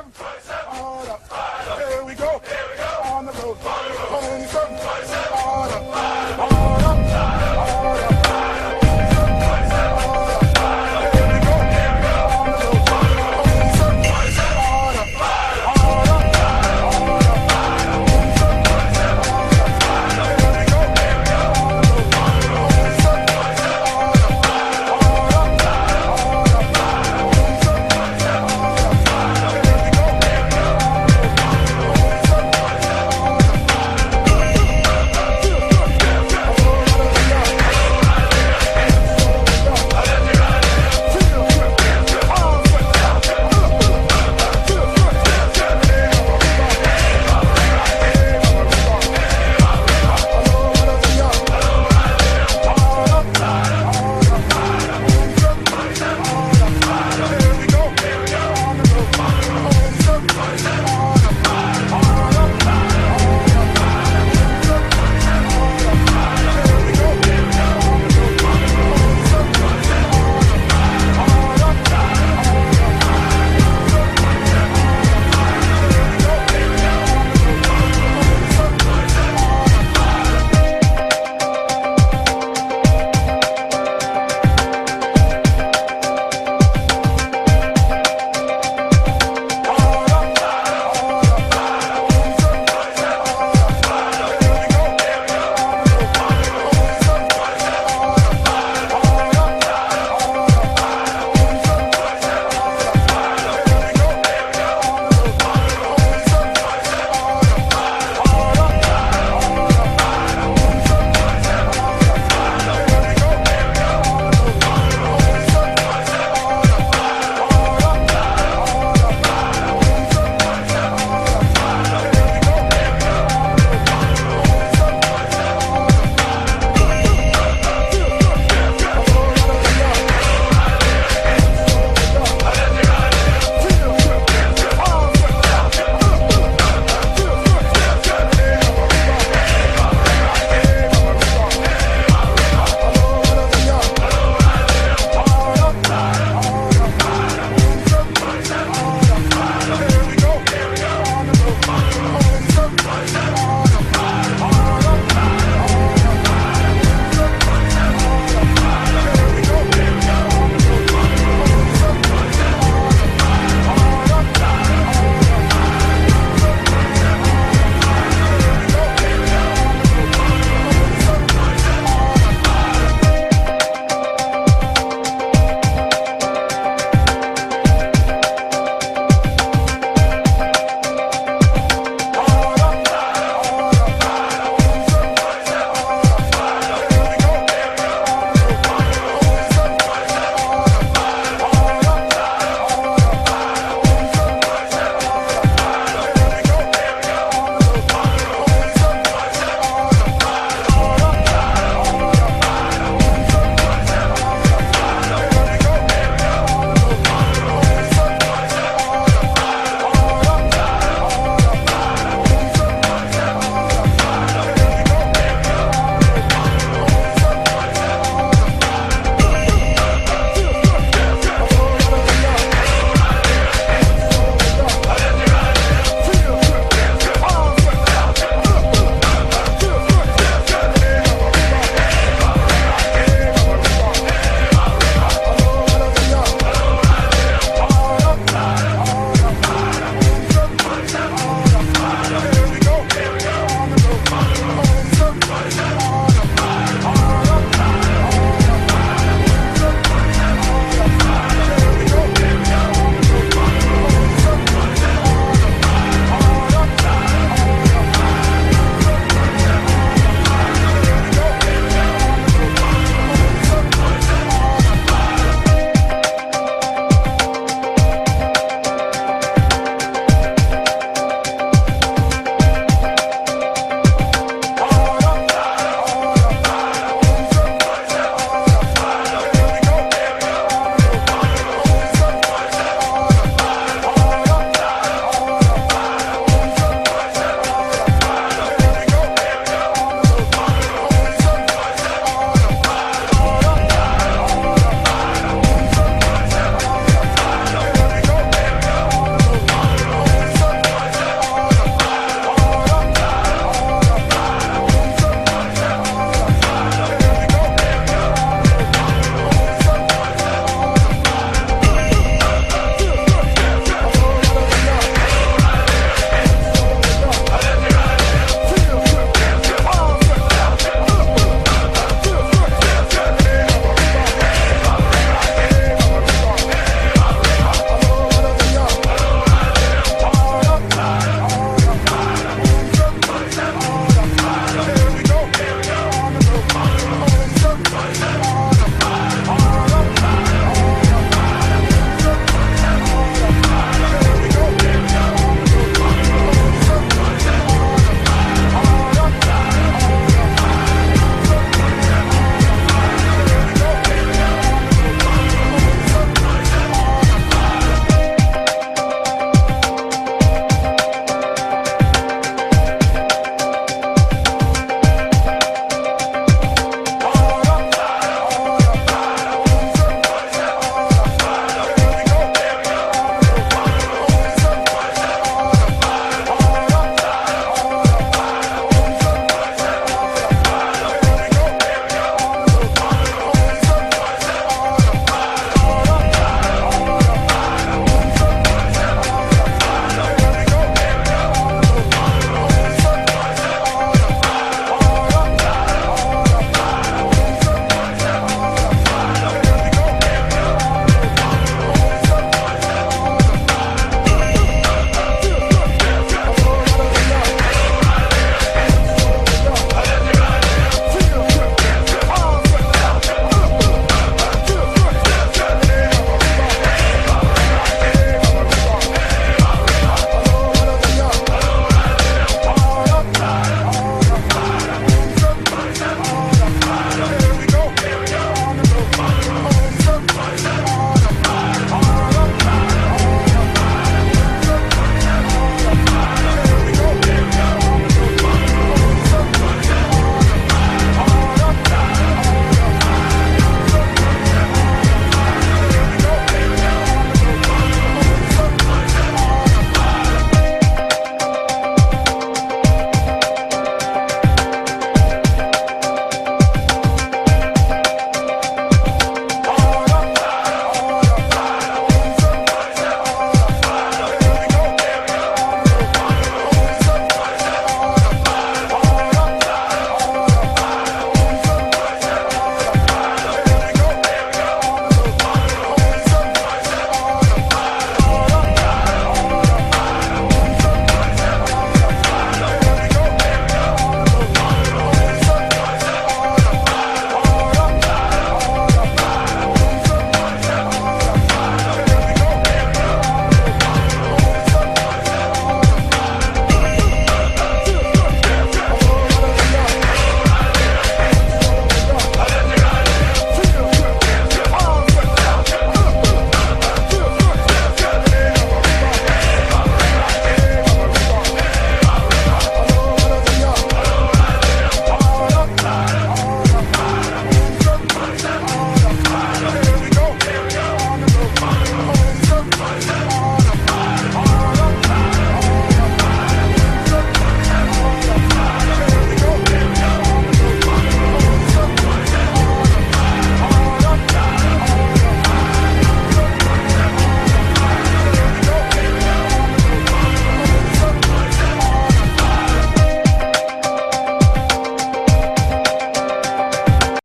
him!